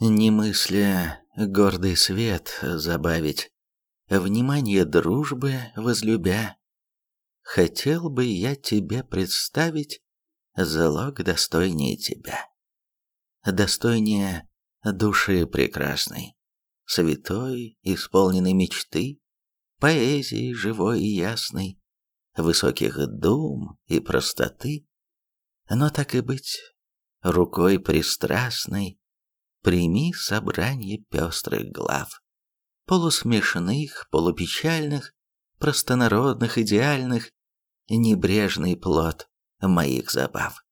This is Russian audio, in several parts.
Не мысля гордый свет забавить, Внимание дружбы возлюбя, Хотел бы я тебе представить Залог достойнее тебя. Достойнее души прекрасной, Святой, исполненной мечты, Поэзии живой и ясной, Высоких дум и простоты. Но так и быть, рукой пристрастной Прими собрание пестрых глав, Полусмешных, полупечальных, Простонародных, идеальных, Небрежный плод моих забав.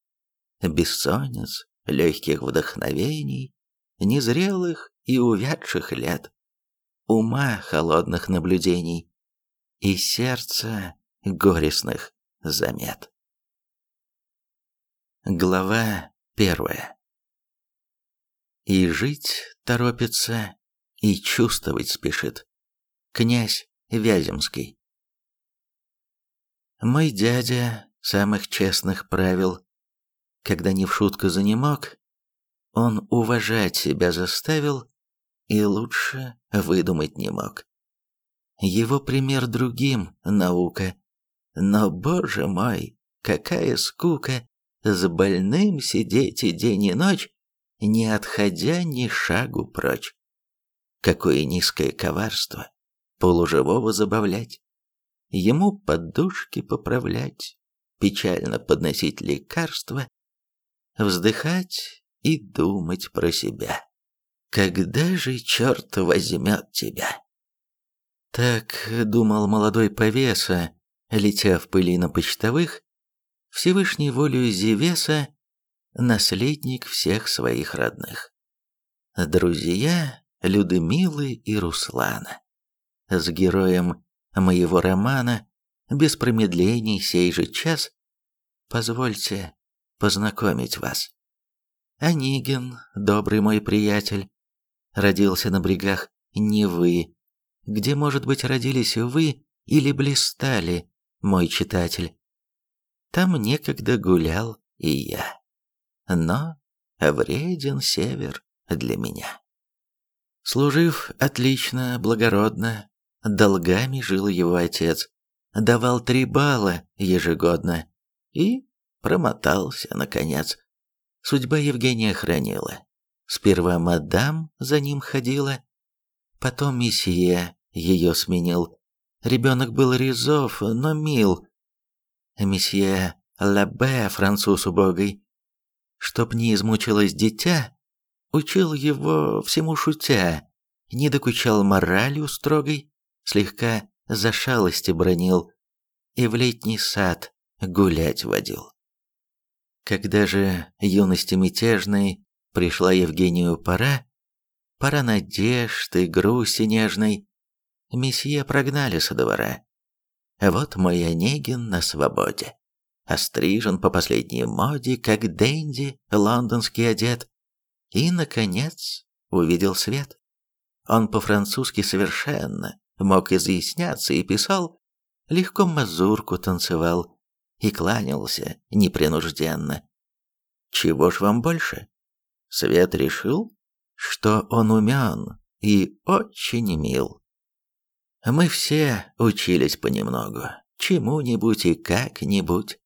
Бессонниц, легких вдохновений, Незрелых и увядших лет, Ума холодных наблюдений И сердца горестных замет. Глава первая И жить торопится, и чувствовать спешит. Князь Вяземский Мой дядя самых честных правил, когда не в шутку занемог, он уважать себя заставил и лучше выдумать не мог. Его пример другим – наука, но, боже мой, какая скука с больным сидеть и день и ночь, не отходя ни шагу прочь. Какое низкое коварство полуживого забавлять, ему подушки поправлять, печально подносить лекарства, вздыхать и думать про себя. Когда же черт возьмет тебя? Так думал молодой повеса, летя в пыли на почтовых, Всевышней волею Зевеса, наследник всех своих родных. Друзья Людмилы и Руслана. С героем моего романа, без промедлений сей же час, позвольте познакомить вас. Онегин, добрый мой приятель, родился на брегах Невы, где, может быть, родились вы или блистали, мой читатель. Там некогда гулял и я. Но вреден север для меня. Служив отлично, благородно, долгами жил его отец, давал три балла ежегодно и промотался, наконец. Судьба Евгения хранила. Сперва мадам за ним ходила, потом месье ее сменил. Ребенок был резов, но мил, месье Лабе, француз убогий. Чтоб не измучилось дитя, учил его всему шутя, не докучал моралью строгой, слегка за шалости бронил и в летний сад гулять водил. Когда же юности мятежной пришла Евгению пора, пора надежд и грусти нежной, месье прогнали со двора. Вот мой Онегин на свободе. Острижен по последней моде, как Дэнди, лондонский одет. И, наконец, увидел свет. Он по-французски совершенно мог изъясняться и писал, легко мазурку танцевал и кланялся непринужденно. Чего ж вам больше? Свет решил, что он умен и очень мил. Мы все учились понемногу, чему-нибудь и как-нибудь.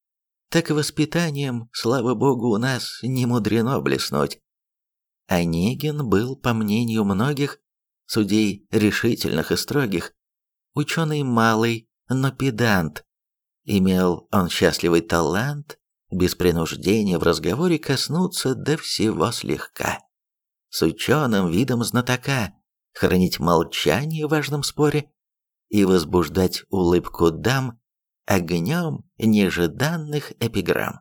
Так воспитанием, слава богу, у нас не мудрено блеснуть. Онегин был, по мнению многих, судей решительных и строгих, ученый малый, но педант. Имел он счастливый талант, без принуждения в разговоре коснуться до всего слегка. С ученым видом знатока, хранить молчание в важном споре, и возбуждать улыбку дам огнем нежданных эпиграмм.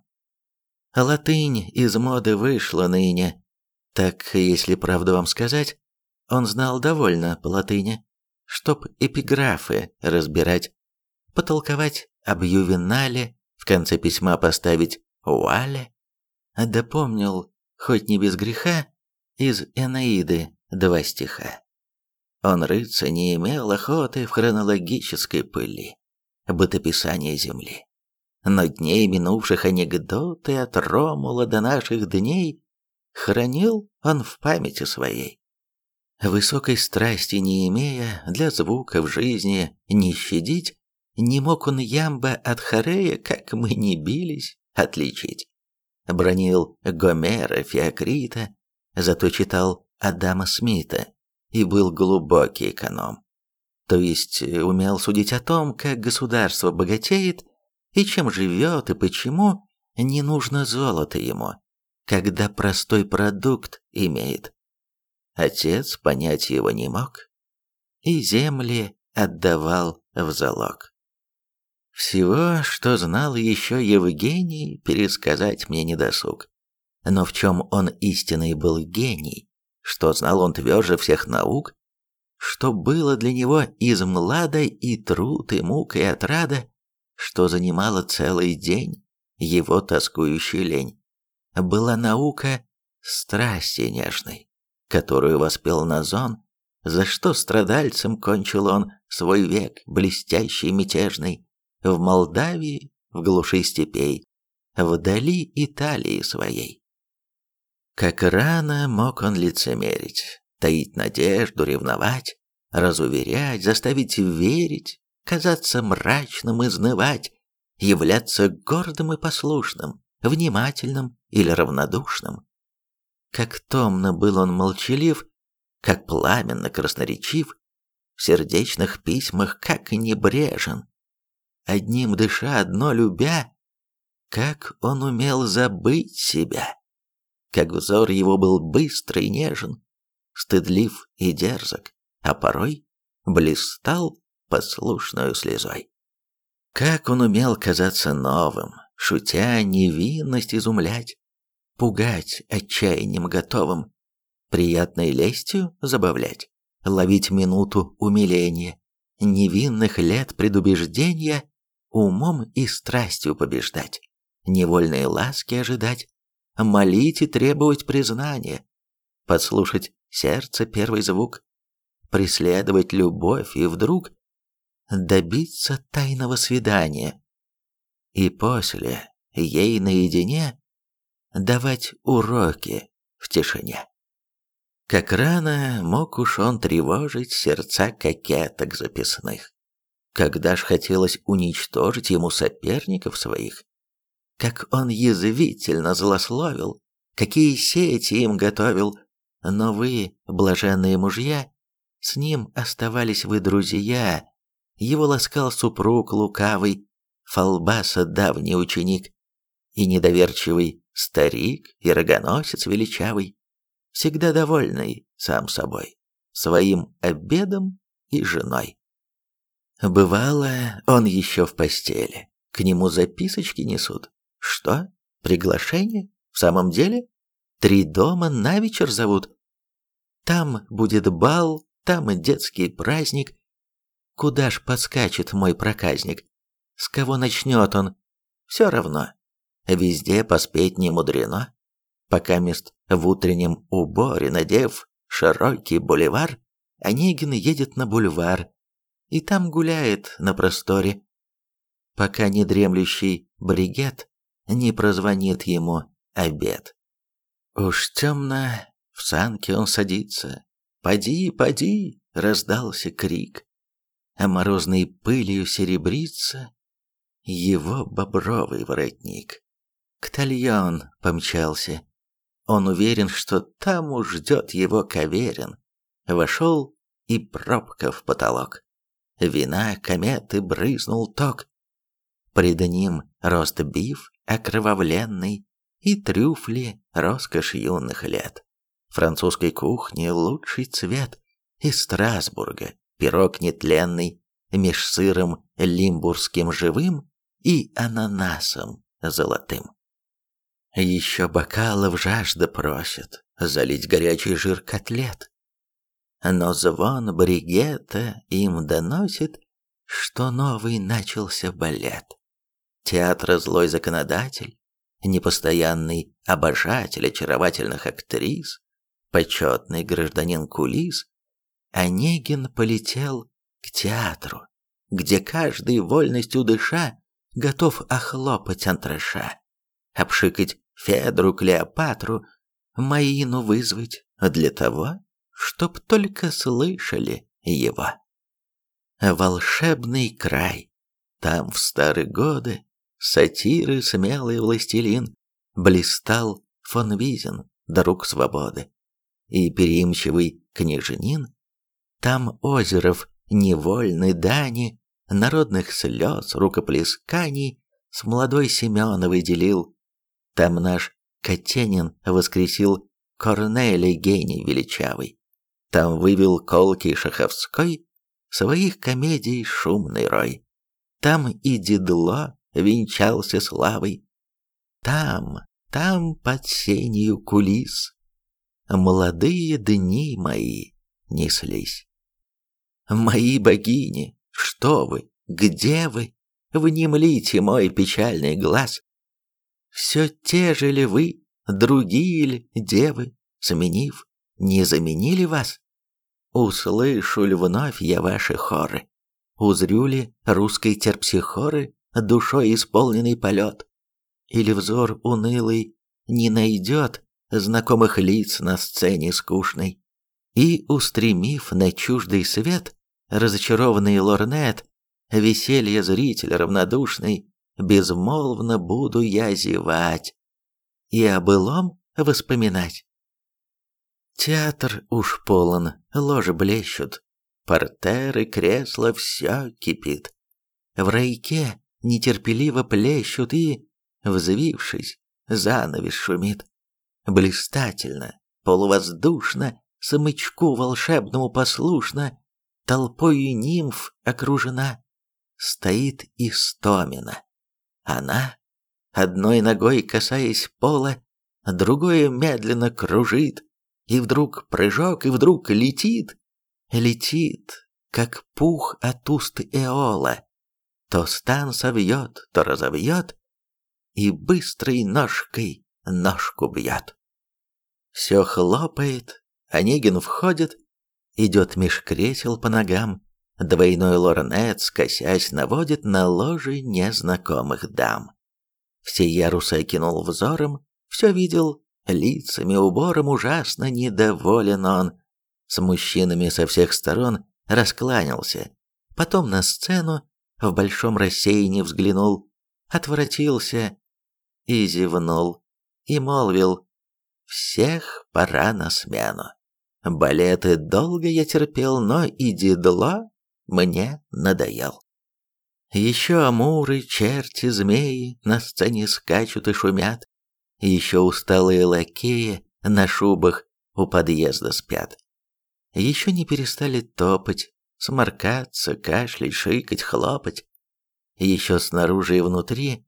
Латынь из моды вышла ныне, так, если правду вам сказать, он знал довольно по латыни, чтоб эпиграфы разбирать, потолковать об ювенале, в конце письма поставить «уале», да помнил, хоть не без греха, из Энеиды два стиха. Он рыться не имел охоты в хронологической пыли, бытописания Земли. Но дней минувших анекдоты от Ромула до наших дней хранил он в памяти своей. Высокой страсти не имея, для звука в жизни не щадить, не мог он ямба от Харея, как мы не бились, отличить. Бронил Гомера, Феокрита, зато читал Адама Смита и был глубокий эконом. То есть умел судить о том, как государство богатеет и чем живет и почему не нужно золото ему, когда простой продукт имеет. Отец понять его не мог и земли отдавал в залог. Всего, что знал еще Евгений, пересказать мне не досуг. Но в чем он истинный был гений, что знал он тверже всех наук, что было для него из млада и труд, и мук, и отрада, что занимало целый день его тоскующую лень, была наука страсти нежной которую воспел Назон, за что страдальцем кончил он свой век блестящий мятежный, в Молдавии, в глуши степей, вдали Италии своей. Как рано мог он лицемерить, таить надежду, ревновать, разуверять, заставить верить, казаться мрачным, изнывать, являться гордым и послушным, внимательным или равнодушным, как томно был он молчалив, как пламенно красноречив, в сердечных письмах как небрежен. Одним дыша, одно любя, как он умел забыть себя. Как взор его был быстрый и нежен, стыдлив и дерзок, а порой блистал послушную слезой. Как он умел казаться новым, шутя невинность изумлять, пугать отчаянием готовым, приятной лестью забавлять, ловить минуту умиления, невинных лет предубеждения, умом и страстью побеждать, невольные ласки ожидать, молить и требовать признания, подслушать сердце первый звук, преследовать любовь и вдруг добиться тайного свидания. И после, ей наедине, давать уроки в тишине. Как рано мог уж он тревожить сердца кокеток записных. Когда ж хотелось уничтожить ему соперников своих. Как он язвительно злословил, какие сети им готовил. Но вы, блаженные мужья, с ним оставались вы друзья. Его ласкал супруг лукавый, Фалбаса давний ученик и недоверчивый старик и рогоносец величавый, всегда довольный сам собой, своим обедом и женой. Бывало, он еще в постели, к нему записочки несут. Что? Приглашение? В самом деле? Три дома на вечер зовут. Там будет бал, там и детский праздник. Куда ж подскачет мой проказник? С кого начнет он? Все равно. Везде поспеть не мудрено. Пока мест в утреннем уборе, надев широкий бульвар, Онегин едет на бульвар и там гуляет на просторе. Пока недремлющий бригет не прозвонит ему обед. Уж темно, в санке он садится. «Поди, поди!» — раздался крик. А морозной пылью серебрится его бобровый воротник. К Тальон помчался. Он уверен, что там уж ждет его Каверин. Вошел и пробка в потолок. Вина кометы брызнул ток. Пред ним рост биф окровавленный и трюфли роскошь юных лет. Французской кухни лучший цвет из Страсбурга, пирог нетленный, меж сыром лимбургским живым и ананасом золотым. Еще бокалов жажда просит, залить горячий жир котлет. Но звон бригета им доносит, что новый начался балет. Театра злой законодатель, непостоянный обожатель очаровательных актрис, почетный гражданин кулис, Онегин полетел к театру, где каждый вольностью дыша готов охлопать антраша обшикать Федру Клеопатру, Маину вызвать для того, чтоб только слышали его. Волшебный край. Там в старые годы сатиры смелый властелин блистал фон Визен, друг свободы, и переимчивый княженин. Там озеров невольны дани, народных слез, рукоплесканий с молодой Семеновой делил. Там наш Катенин воскресил Корнелий гений величавый. Там вывел колкий Шаховской своих комедий шумный рой. Там и Дедло венчался славой. Там, там под сенью кулис молодые дни мои неслись. Мои богини, что вы, где вы? Внемлите мой печальный глаз. Все те же ли вы, другие ли девы, сменив, не заменили вас? Услышу ли вновь я ваши хоры? Узрю ли русской терпсихоры душой исполненный полет? Или взор унылый не найдет знакомых лиц на сцене скучной? И, устремив на чуждый свет, разочарованный лорнет, веселье зритель равнодушный, безмолвно буду я зевать и о былом воспоминать. Театр уж полон, ложи блещут, портеры, кресла, все кипит. В райке нетерпеливо плещут и, взвившись, занавес шумит. Блистательно, полувоздушно, самычку волшебному послушно, толпою нимф окружена, стоит Истомина. Она, одной ногой касаясь пола, другой медленно кружит, и вдруг прыжок, и вдруг летит. Летит, как пух от уст Эола. То стан совьет, то разовьет, и быстрой ножкой ножку бьет. Все хлопает, Онегин входит, идет меж кресел по ногам, двойной лорнет, скосясь, наводит на ложе незнакомых дам. Все ярусы окинул взором, все видел, лицами, убором ужасно недоволен он. С мужчинами со всех сторон раскланялся. Потом на сцену в большом рассеянии взглянул, отворотился и зевнул, и молвил «Всех пора на смену. Балеты долго я терпел, но и дедло мне надоел». Еще амуры, черти, змеи на сцене скачут и шумят, еще усталые лакеи на шубах у подъезда спят. Еще не перестали топать, сморкаться, кашлять, шикать, хлопать. Еще снаружи и внутри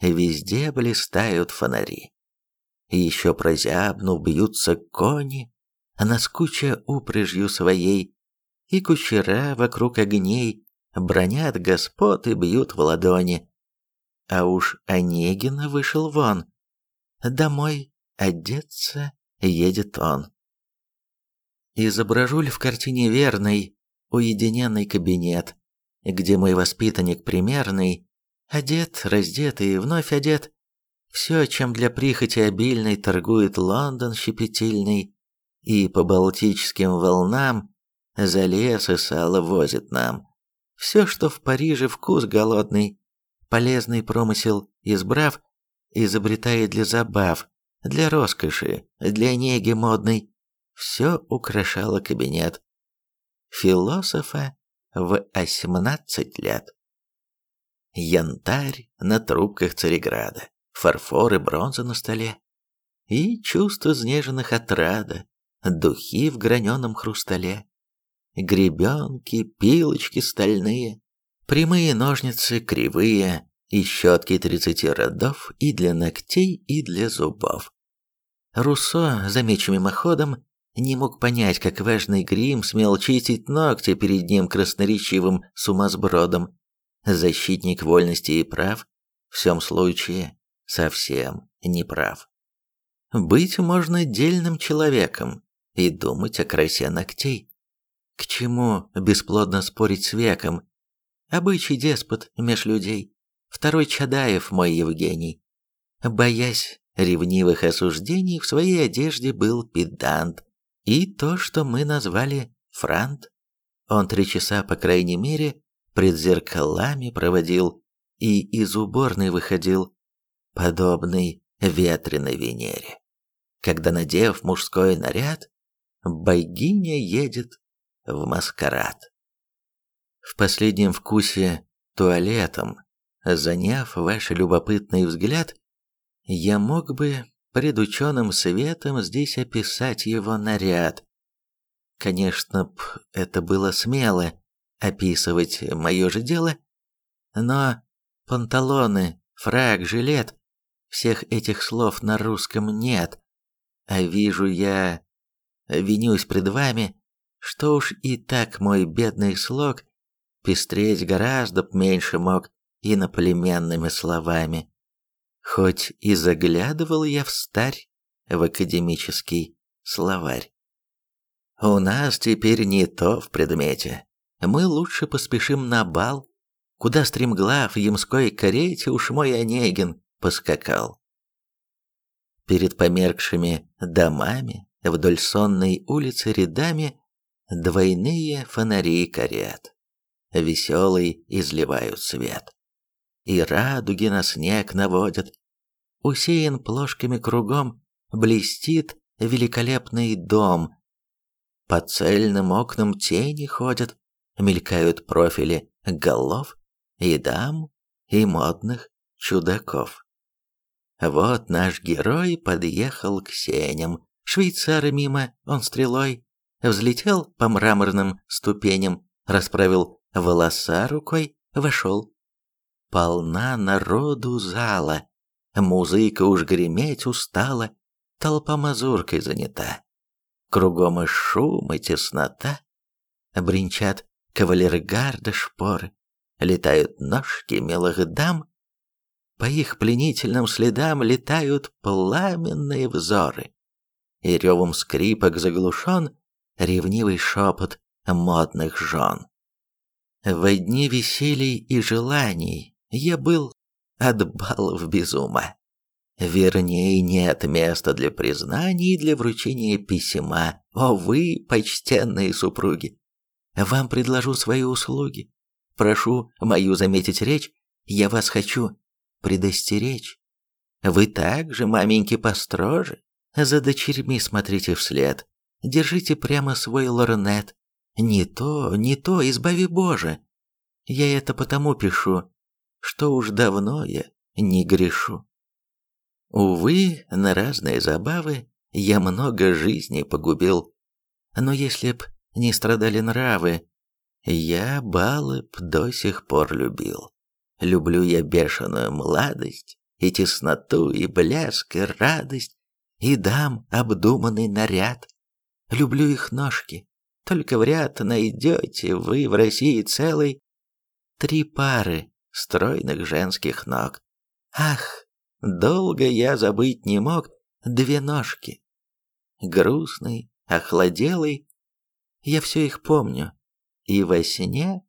везде блистают фонари. Еще прозябну бьются кони, наскуча упряжью своей, и кучера вокруг огней бронят господ и бьют в ладони. А уж Онегин вышел вон, Домой одеться едет он. Изображу ли в картине верный уединенный кабинет, где мой воспитанник примерный, одет, раздет и вновь одет, все, чем для прихоти обильной торгует Лондон щепетильный, и по Балтическим волнам за лес и сало возит нам. Все, что в Париже вкус голодный, полезный промысел избрав, изобретает для забав, для роскоши, для неги модной. Все украшало кабинет. Философа в 18 лет. Янтарь на трубках Цареграда, фарфор и бронза на столе. И чувство снежных отрада, духи в граненом хрустале. Гребенки, пилочки стальные, прямые ножницы, кривые, и щетки 30 родов и для ногтей, и для зубов. Руссо, замечу мимоходом, не мог понять, как важный грим смел чистить ногти перед ним красноречивым сумасбродом. Защитник вольности и прав, в всем случае, совсем не прав. Быть можно дельным человеком и думать о красе ногтей. К чему бесплодно спорить с веком? Обычай деспот меж людей. Второй Чадаев мой Евгений. Боясь ревнивых осуждений в своей одежде был педант, и то, что мы назвали франт. Он три часа, по крайней мере, пред зеркалами проводил и из уборной выходил, подобный ветреной Венере. Когда, надев мужской наряд, богиня едет в маскарад. В последнем вкусе туалетом, заняв ваш любопытный взгляд, я мог бы пред ученым светом здесь описать его наряд. Конечно б, это было смело описывать мое же дело, но панталоны, фраг, жилет, всех этих слов на русском нет, а вижу я, винюсь пред вами, что уж и так мой бедный слог пестреть гораздо меньше мог иноплеменными словами. Хоть и заглядывал я в старь, в академический словарь. У нас теперь не то в предмете. Мы лучше поспешим на бал, куда стремглав в ямской карете уж мой Онегин поскакал. Перед померкшими домами вдоль сонной улицы рядами двойные фонари карет. Веселый изливают свет и радуги на снег наводят. Усеян плошками кругом, блестит великолепный дом. По цельным окнам тени ходят, мелькают профили голов и дам, и модных чудаков. Вот наш герой подъехал к сеням, швейцара мимо он стрелой, взлетел по мраморным ступеням, расправил волоса рукой, вошел полна народу зала. Музыка уж греметь устала, толпа мазуркой занята. Кругом и шум, и теснота. Бринчат кавалергарда шпоры, летают ножки милых дам. По их пленительным следам летают пламенные взоры. И ревом скрипок заглушен ревнивый шепот модных жен. Во дни веселий и желаний я был от балов без ума. Вернее, нет места для признаний и для вручения письма. О вы, почтенные супруги! Вам предложу свои услуги. Прошу мою заметить речь, я вас хочу предостеречь. Вы также, маменьки, построже. За дочерьми смотрите вслед. Держите прямо свой лорнет. Не то, не то, избави Боже. Я это потому пишу, что уж давно я не грешу. Увы, на разные забавы я много жизней погубил, но если б не страдали нравы, я балы б до сих пор любил. Люблю я бешеную младость, и тесноту, и блеск, и радость, и дам обдуманный наряд. Люблю их ножки, только в ряд найдете вы в России целый три пары стройных женских ног. Ах, долго я забыть не мог две ножки. Грустный, охладелый, я все их помню, и во сне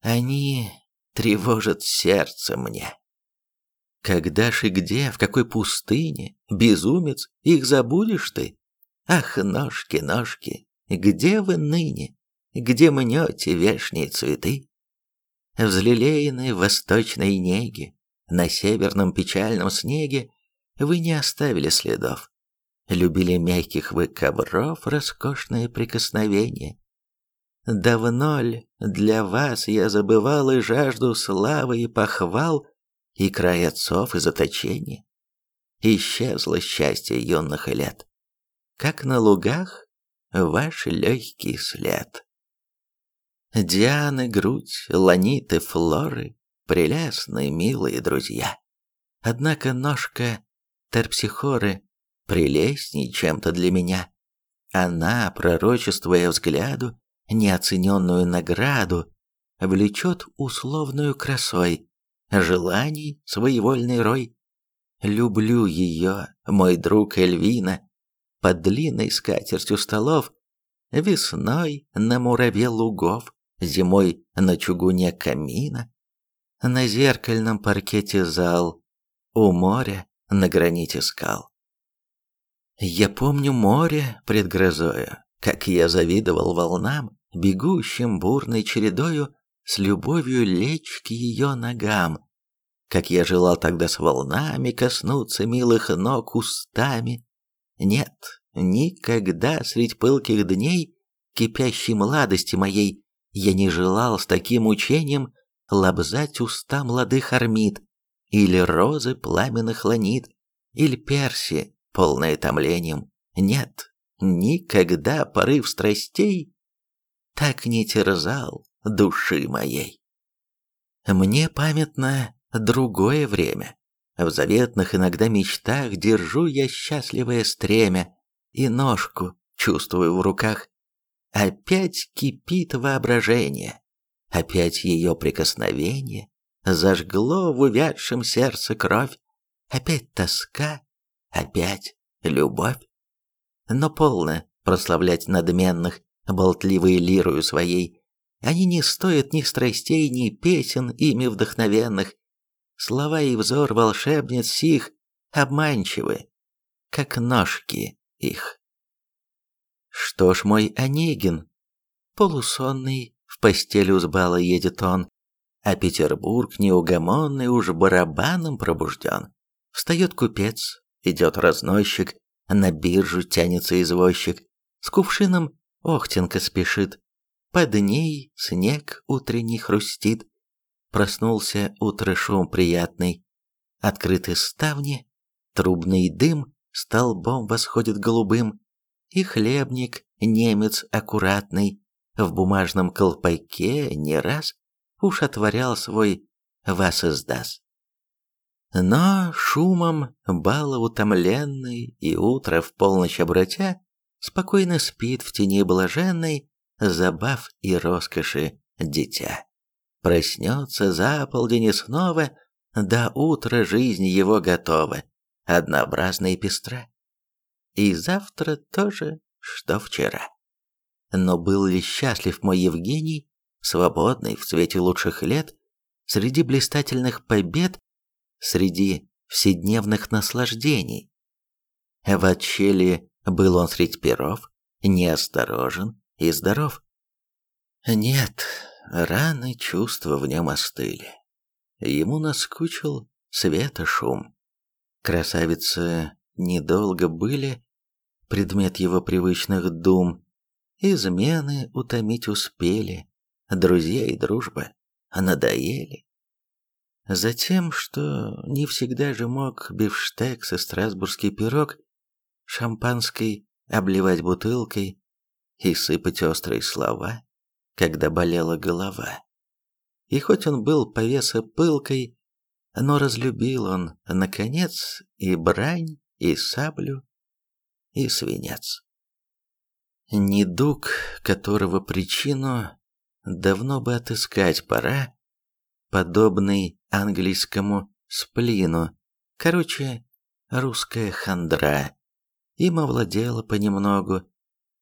они тревожат сердце мне. Когда ж и где, в какой пустыне, безумец, их забудешь ты? Ах, ножки, ножки, где вы ныне? Где мнете вешние цветы? Взлелеянной восточной неге, на северном печальном снеге, вы не оставили следов. Любили мягких вы ковров роскошное прикосновение. Давно ли для вас я забывал и жажду славы и похвал, и край отцов и заточения? Исчезло счастье юных лет, как на лугах ваш легкий след. Дианы, грудь, ланиты, флоры, прелестные, милые друзья. Однако ножка терпсихоры прелестней чем-то для меня. Она, пророчествуя взгляду, неоцененную награду, влечет условную красой, желаний своевольный рой. Люблю ее, мой друг Эльвина, под длинной скатертью столов, весной на мураве лугов, зимой на чугуне камина, на зеркальном паркете зал, у моря на граните скал. Я помню море пред грозою, как я завидовал волнам, бегущим бурной чередою с любовью лечь к ее ногам, как я желал тогда с волнами коснуться милых ног устами. Нет, никогда средь пылких дней кипящей младости моей я не желал с таким учением лобзать уста молодых армид, или розы пламенных ланит, или перси, полное томлением. Нет, никогда порыв страстей так не терзал души моей. Мне памятно другое время. В заветных иногда мечтах держу я счастливое стремя и ножку чувствую в руках. Опять кипит воображение, опять ее прикосновение зажгло в увядшем сердце кровь, опять тоска, опять любовь. Но полно прославлять надменных, болтливые лирую своей. Они не стоят ни страстей, ни песен ими вдохновенных. Слова и взор волшебниц сих обманчивы, как ножки их. Что ж мой Онегин, полусонный, в постель узбала едет он, а Петербург неугомонный уж барабаном пробужден. Встает купец, идет разносчик, на биржу тянется извозчик, с кувшином Охтенка спешит, под ней снег утренний хрустит. Проснулся утро шум приятный, открыты ставни, трубный дым столбом восходит голубым, и хлебник, немец аккуратный, в бумажном колпаке не раз уж отворял свой вас издаст. Но шумом бала утомленный и утро в полночь обратя, спокойно спит в тени блаженной, забав и роскоши дитя. Проснется за полдень и снова, до утра жизнь его готова, однообразна и пестра. И завтра тоже, что вчера. Но был ли счастлив мой Евгений, свободный в цвете лучших лет, среди блистательных побед, среди вседневных наслаждений? В отчеле был он средь перов, неосторожен и здоров. Нет, раны чувства в нем остыли. Ему наскучил света шум. Красавицы недолго были, предмет его привычных дум, измены утомить успели, друзья и дружба надоели. Затем, что не всегда же мог бифштекс и страсбургский пирог шампанской обливать бутылкой и сыпать острые слова, когда болела голова. И хоть он был повеса пылкой, но разлюбил он, наконец, и брань, и саблю, и свинец. Недуг, которого причину давно бы отыскать пора, подобный английскому сплину, короче, русская хандра. Им овладела понемногу.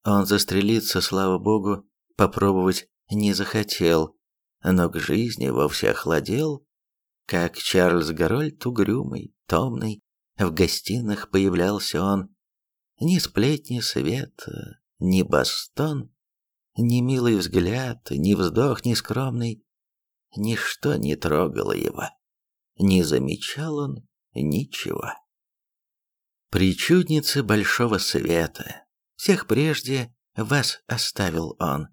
Он застрелиться, слава богу, попробовать не захотел, но к жизни вовсе охладел, как Чарльз Гарольд угрюмый, томный, в гостиных появлялся он. Ни сплетни свет, ни бастон, ни милый взгляд, ни вздох, ни скромный, ничто не трогало его. Не замечал он ничего. Причудницы большого света, всех прежде вас оставил он.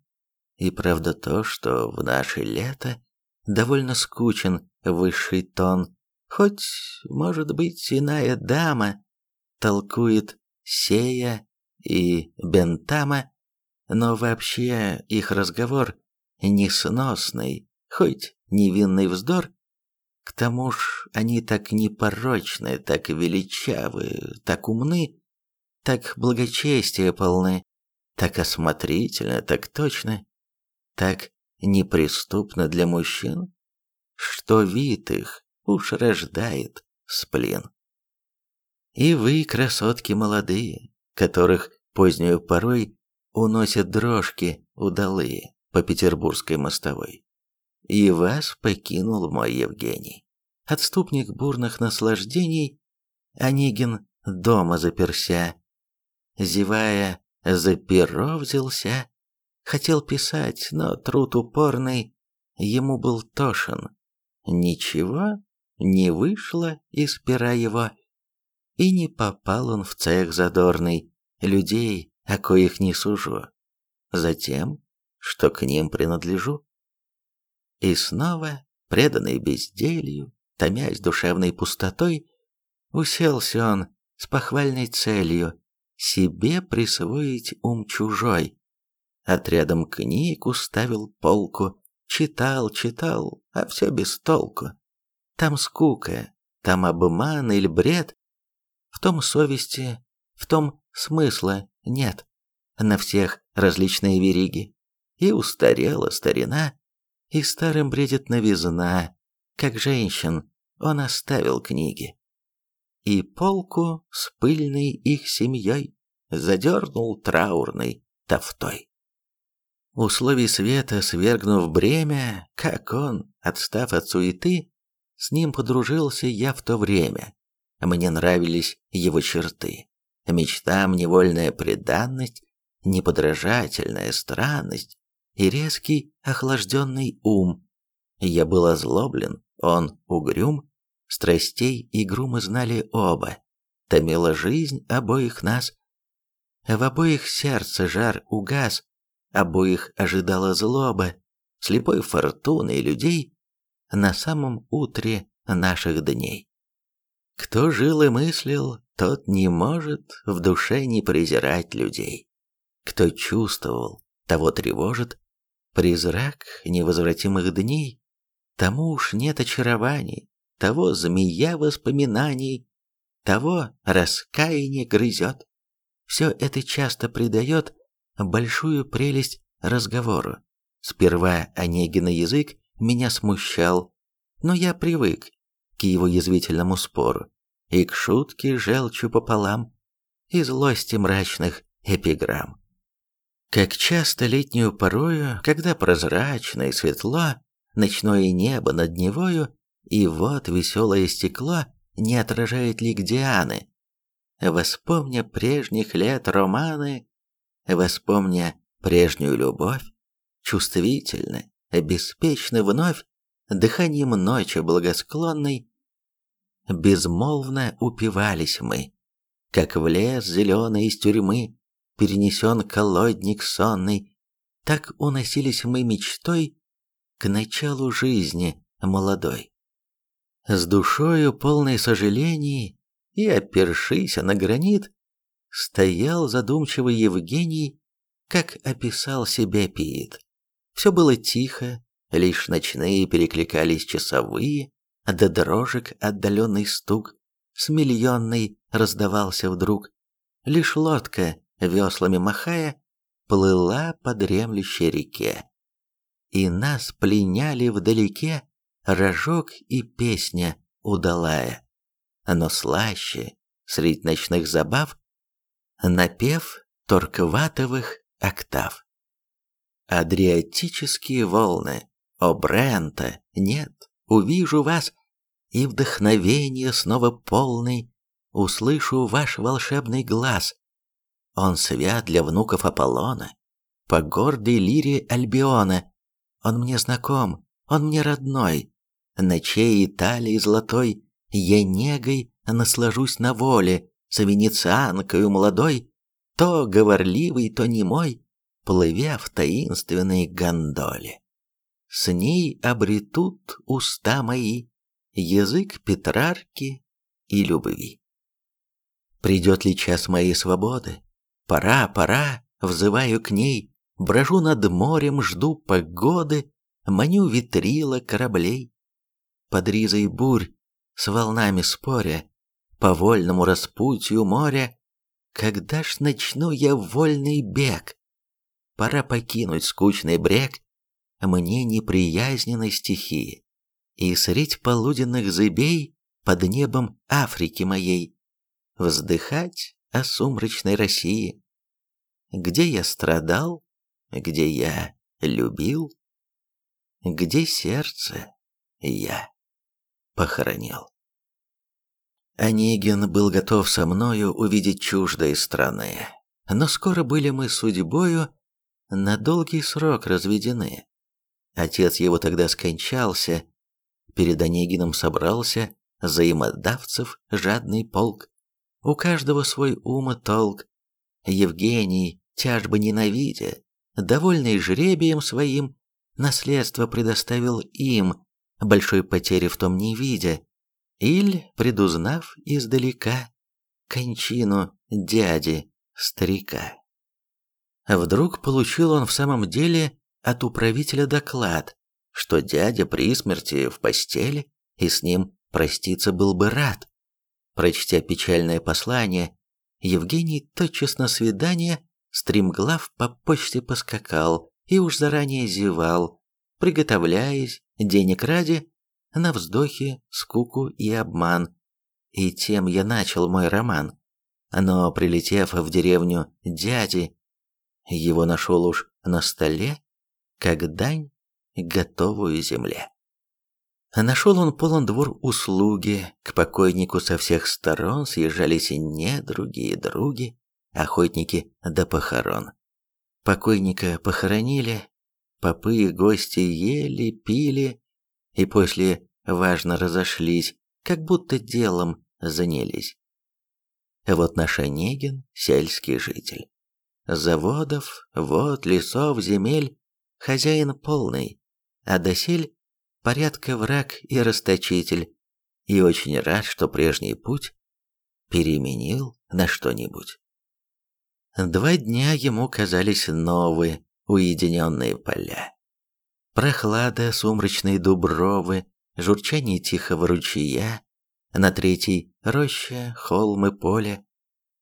И правда то, что в наше лето довольно скучен высший тон, хоть, может быть, иная дама толкует сея и бентама, но вообще их разговор несносный, хоть невинный вздор. К тому ж они так непорочны, так величавы, так умны, так благочестия полны, так осмотрительно, так точно, так неприступно для мужчин, что вид их уж рождает сплин. И вы, красотки молодые, которых позднюю порой уносят дрожки удалые по петербургской мостовой. И вас покинул мой Евгений, отступник бурных наслаждений, Онегин дома заперся. Зевая, за перо взялся. Хотел писать, но труд упорный ему был тошен. Ничего не вышло из пера его, и не попал он в цех задорный, людей, о коих не сужу, затем, что к ним принадлежу. И снова, преданный безделью, томясь душевной пустотой, уселся он с похвальной целью себе присвоить ум чужой. Отрядом книг уставил полку, читал, читал, а все без толку. Там скука, там обман или бред, в том совести, в том смысла нет. На всех различные вериги. И устарела старина, и старым бредит новизна, как женщин он оставил книги. И полку с пыльной их семьей задернул траурной тофтой. Условий света свергнув бремя, как он, отстав от суеты, с ним подружился я в то время. Мне нравились его черты. Мечтам невольная преданность, неподражательная странность и резкий охлажденный ум. Я был озлоблен, он угрюм, страстей игру мы знали оба. Томила жизнь обоих нас. В обоих сердце жар угас, обоих ожидала злоба, слепой фортуны людей на самом утре наших дней. Кто жил и мыслил, тот не может в душе не презирать людей. Кто чувствовал, того тревожит призрак невозвратимых дней. Тому уж нет очарований, того змея воспоминаний, того раскаяние грызет. Все это часто придает большую прелесть разговору. Сперва Онегина язык меня смущал, но я привык к его язвительному спору и к шутке желчью пополам и злости мрачных эпиграмм. Как часто летнюю порою, когда прозрачно и светло, ночное небо над Невою, и вот веселое стекло не отражает лик Дианы, воспомня прежних лет романы, воспомня прежнюю любовь, чувствительно, беспечно вновь, дыханием ночи благосклонной, безмолвно упивались мы, как в лес зеленый из тюрьмы перенесен колодник сонный, так уносились мы мечтой к началу жизни молодой. С душою полной сожалений и опершись на гранит, стоял задумчивый Евгений, как описал себя Пит. Все было тихо, лишь ночные перекликались часовые, до дрожек отдаленный стук с миллионной раздавался вдруг. Лишь лодка, веслами махая, плыла по дремлющей реке. И нас пленяли вдалеке рожок и песня удалая. Но слаще, средь ночных забав, напев торкватовых октав. Адриатические волны, о Брента, нет, увижу вас, и вдохновение снова полный, услышу ваш волшебный глаз. Он свят для внуков Аполлона, по гордой лире Альбиона. Он мне знаком, он мне родной, ночей Италии золотой я негой наслажусь на воле, с венецианкою молодой, то говорливый, то немой, плывя в таинственной гондоле с ней обретут уста мои язык Петрарки и любви. Придет ли час моей свободы? Пора, пора, взываю к ней, брожу над морем, жду погоды, маню ветрила кораблей. Под ризой бурь, с волнами споря, по вольному распутью моря, когда ж начну я вольный бег? Пора покинуть скучный брег мне неприязненной стихии, и средь полуденных зыбей под небом Африки моей вздыхать о сумрачной России, где я страдал, где я любил, где сердце я похоронил. Онегин был готов со мною увидеть чуждые страны, но скоро были мы судьбою на долгий срок разведены. Отец его тогда скончался, перед Онегином собрался взаимодавцев жадный полк. У каждого свой ум и толк. Евгений, тяжбы ненавидя, довольный жребием своим, наследство предоставил им, большой потери в том не видя, или, предузнав издалека, кончину дяди, старика. Вдруг получил он в самом деле от управителя доклад, что дядя при смерти в постели и с ним проститься был бы рад. Прочтя печальное послание, Евгений тотчас на свидание стремглав по почте поскакал и уж заранее зевал, приготовляясь, денег ради, на вздохе, скуку и обман. И тем я начал мой роман. Но, прилетев в деревню дяди, его нашел уж на столе, как дань, готовую земле. Нашел он полон двор услуги, к покойнику со всех сторон съезжались недруги и други, охотники до похорон. Покойника похоронили, попы и гости ели, пили, и после важно разошлись, как будто делом занялись. Вот наш Онегин, сельский житель. Заводов, вод, лесов, земель, хозяин полный, а досель порядка враг и расточитель, и очень рад, что прежний путь переменил на что-нибудь. Два дня ему казались новые, уединенные поля. Прохлада сумрачной дубровы, журчание тихого ручья, на третий — роща, холм и поле.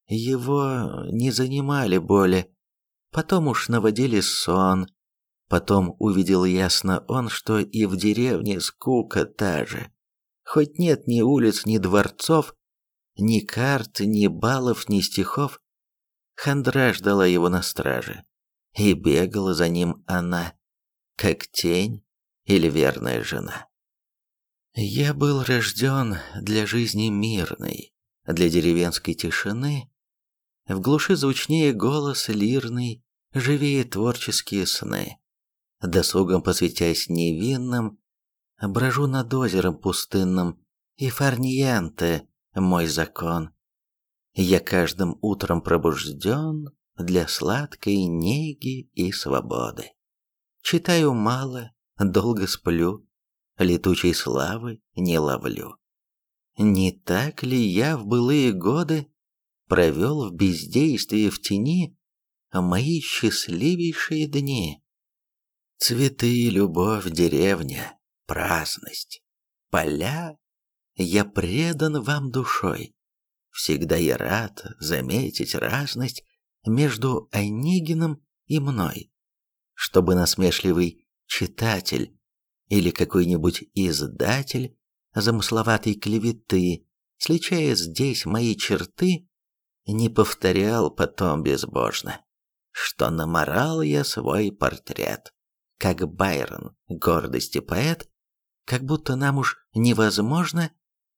Его не занимали боли, потом уж наводили сон, потом увидел ясно он, что и в деревне скука та же. Хоть нет ни улиц, ни дворцов, ни карт, ни балов, ни стихов, хандра ждала его на страже, и бегала за ним она, как тень или верная жена. Я был рожден для жизни мирной, для деревенской тишины. В глуши звучнее голос лирный, живее творческие сны. Досугом посвятясь невинным, брожу над озером пустынным, и фарниенте мой закон. Я каждым утром пробужден для сладкой неги и свободы. Читаю мало, долго сплю, летучей славы не ловлю. Не так ли я в былые годы провел в бездействии в тени мои счастливейшие дни? Цветы, любовь, деревня, праздность, поля, я предан вам душой. Всегда я рад заметить разность между Онегиным и мной, чтобы насмешливый читатель или какой-нибудь издатель замысловатой клеветы, сличая здесь мои черты, не повторял потом безбожно, что наморал я свой портрет, как Байрон, гордости поэт, как будто нам уж невозможно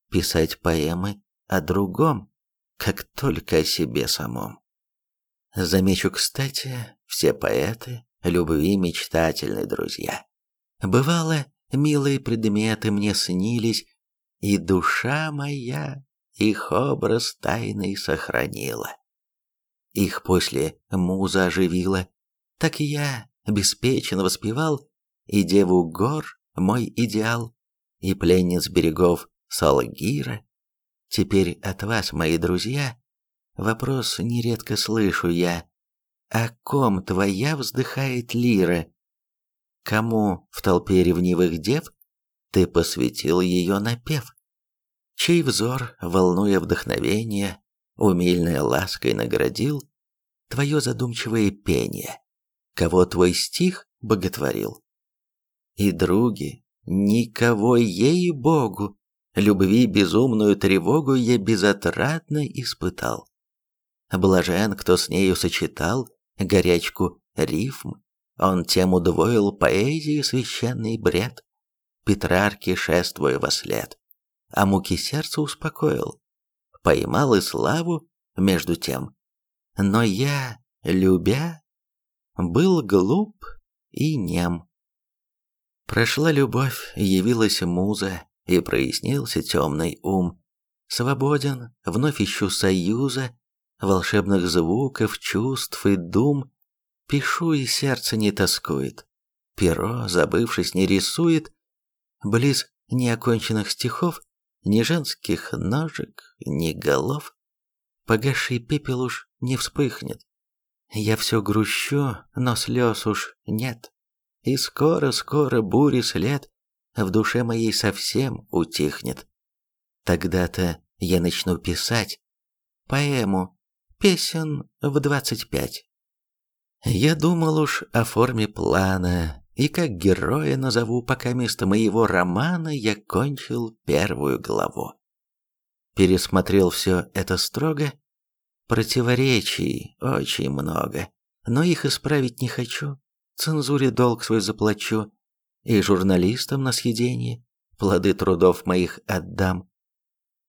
писать поэмы о другом, как только о себе самом. Замечу, кстати, все поэты любви мечтательные друзья. Бывало, милые предметы мне снились, и душа моя их образ тайный сохранила. Их после муза оживила, так я беспечно воспевал и деву гор мой идеал, и пленниц берегов Салгира. Теперь от вас, мои друзья, вопрос нередко слышу я, о ком твоя вздыхает лира? Кому в толпе ревнивых дев ты посвятил ее напев? Чей взор, волнуя вдохновение, умильной лаской наградил твое задумчивое пение? Кого твой стих боготворил? И други, никого ей-богу, любви безумную тревогу я безотрадно испытал. Блажен, кто с нею сочетал горячку рифм, он тем удвоил поэзии священный бред, Петрарке шествуя во след, а муки сердца успокоил, поймал и славу между тем. Но я, любя, был глуп и нем. Прошла любовь, явилась муза, и прояснился темный ум. Свободен, вновь ищу союза, волшебных звуков, чувств и дум. Пишу, и сердце не тоскует. Перо, забывшись, не рисует. Близ неоконченных стихов, ни женских ножек, ни голов. Погасший пепел уж не вспыхнет. Я все грущу, но слез уж нет. И скоро-скоро бури след в душе моей совсем утихнет. Тогда-то я начну писать поэму песен в двадцать пять. Я думал уж о форме плана, и как героя назову, пока место моего романа я кончил первую главу. Пересмотрел все это строго, противоречий очень много, но их исправить не хочу, цензуре долг свой заплачу, и журналистам на съедение плоды трудов моих отдам.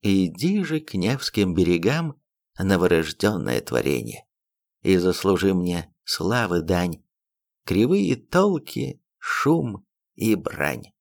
Иди же к Невским берегам, новорожденное творение, и заслужи мне славы дань, кривые толки, шум и брань.